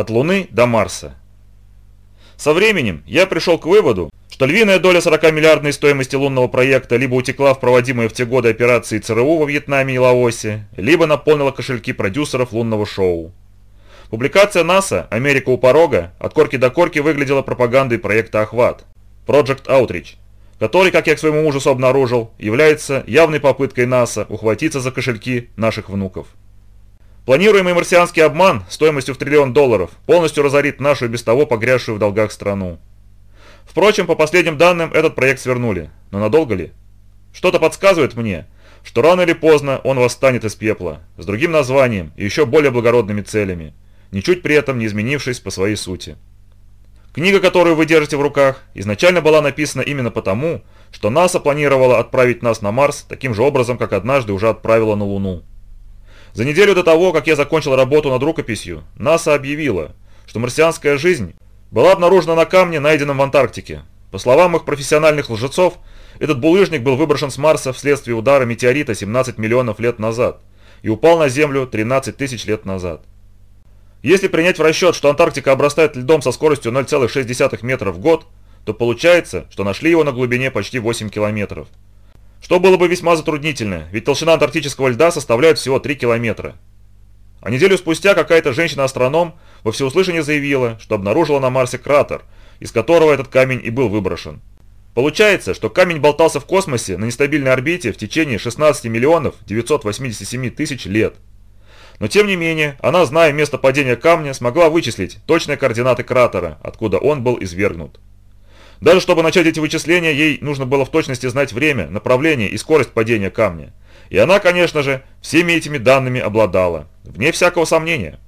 От Луны до Марса. Со временем я пришел к выводу, что львиная доля 40-миллиардной стоимости лунного проекта либо утекла в проводимые в те годы операции ЦРУ во Вьетнаме и Лаосе, либо наполнила кошельки продюсеров лунного шоу. Публикация НАСА «Америка у порога» от корки до корки выглядела пропагандой проекта «Охват» Project Outreach, который, как я к своему ужасу обнаружил, является явной попыткой НАСА ухватиться за кошельки наших внуков. Планируемый марсианский обман стоимостью в триллион долларов полностью разорит нашу без того погрязшую в долгах страну. Впрочем, по последним данным, этот проект свернули. Но надолго ли? Что-то подсказывает мне, что рано или поздно он восстанет из пепла, с другим названием и еще более благородными целями, ничуть при этом не изменившись по своей сути. Книга, которую вы держите в руках, изначально была написана именно потому, что НАСА планировала отправить нас на Марс таким же образом, как однажды уже отправила на Луну. За неделю до того, как я закончил работу над рукописью, НАСА объявила, что марсианская жизнь была обнаружена на камне, найденном в Антарктике. По словам их профессиональных лжецов, этот булыжник был выброшен с Марса вследствие удара метеорита 17 миллионов лет назад и упал на Землю 13 тысяч лет назад. Если принять в расчет, что Антарктика обрастает льдом со скоростью 0,6 метра в год, то получается, что нашли его на глубине почти 8 километров. Что было бы весьма затруднительно, ведь толщина антарктического льда составляет всего 3 километра. А неделю спустя какая-то женщина-астроном во всеуслышание заявила, что обнаружила на Марсе кратер, из которого этот камень и был выброшен. Получается, что камень болтался в космосе на нестабильной орбите в течение 16 миллионов 987 тысяч лет. Но тем не менее, она, зная место падения камня, смогла вычислить точные координаты кратера, откуда он был извергнут. Даже чтобы начать эти вычисления, ей нужно было в точности знать время, направление и скорость падения камня. И она, конечно же, всеми этими данными обладала, вне всякого сомнения.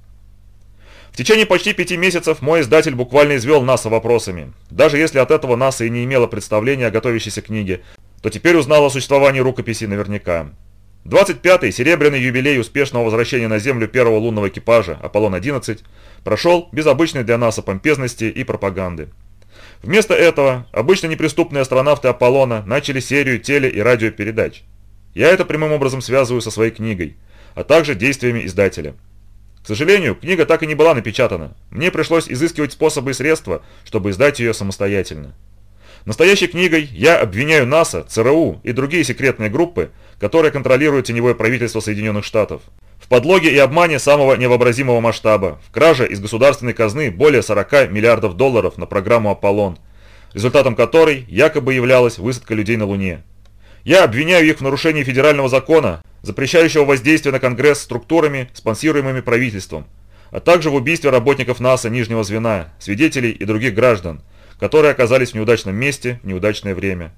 В течение почти пяти месяцев мой издатель буквально извел НАСА вопросами. Даже если от этого НАСА и не имела представления о готовящейся книге, то теперь узнала о существовании рукописи наверняка. 25-й серебряный юбилей успешного возвращения на Землю первого лунного экипажа Аполлон-11 прошел без обычной для НАСА помпезности и пропаганды. Вместо этого обычно неприступные астронавты Аполлона начали серию теле- и радиопередач. Я это прямым образом связываю со своей книгой, а также действиями издателя. К сожалению, книга так и не была напечатана. Мне пришлось изыскивать способы и средства, чтобы издать ее самостоятельно. Настоящей книгой я обвиняю НАСА, ЦРУ и другие секретные группы, которые контролируют теневое правительство Соединенных Штатов. В подлоге и обмане самого невообразимого масштаба, в краже из государственной казны более 40 миллиардов долларов на программу «Аполлон», результатом которой якобы являлась высадка людей на Луне. Я обвиняю их в нарушении федерального закона, запрещающего воздействие на Конгресс структурами, спонсируемыми правительством, а также в убийстве работников НАСА нижнего звена, свидетелей и других граждан, которые оказались в неудачном месте в неудачное время.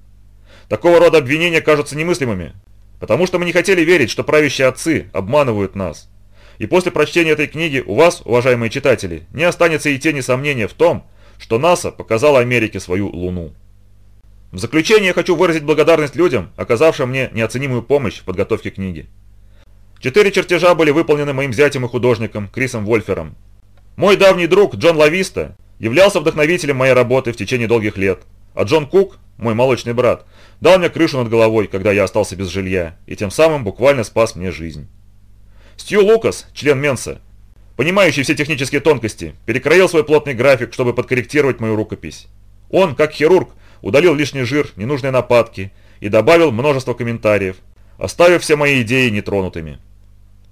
Такого рода обвинения кажутся немыслимыми, потому что мы не хотели верить, что правящие отцы обманывают нас. И после прочтения этой книги у вас, уважаемые читатели, не останется и тени сомнения в том, что НАСА показала Америке свою Луну. В заключение я хочу выразить благодарность людям, оказавшим мне неоценимую помощь в подготовке книги. Четыре чертежа были выполнены моим зятем и художником Крисом Вольфером. Мой давний друг Джон Лависта являлся вдохновителем моей работы в течение долгих лет, а Джон Кук, мой молочный брат, дал мне крышу над головой, когда я остался без жилья, и тем самым буквально спас мне жизнь. Стью Лукас, член Менса, понимающий все технические тонкости, перекроил свой плотный график, чтобы подкорректировать мою рукопись. Он, как хирург, удалил лишний жир, ненужные нападки и добавил множество комментариев, оставив все мои идеи нетронутыми.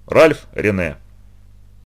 Ральф Рене